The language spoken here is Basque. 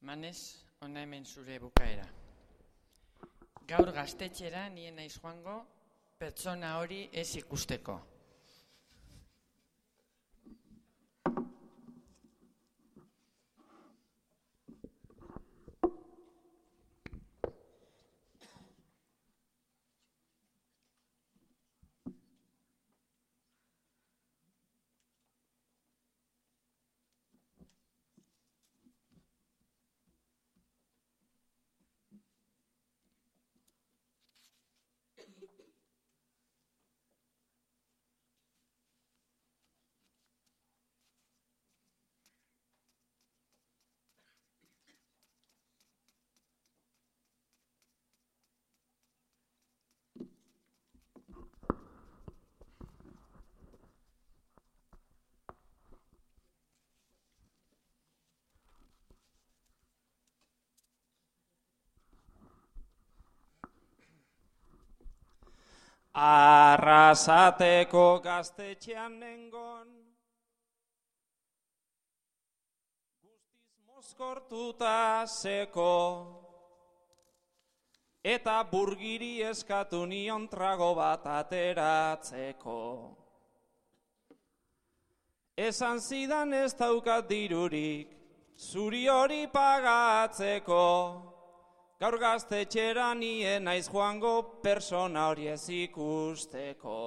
Manez, ona hemen zure bukaera. Gaur gaztetxera nien naiz joango pertsona hori ez ikusteko. Arrasateko gaztetxean nengon, guztiz mozkortuta zeko, eta burgiri eskatu nion trago bat ateratzeko. Esan zidan ez daukat dirurik, zuri hori pagatzeko, Gaur gaztetxera nien naiz joango persona hori ez ikusteko.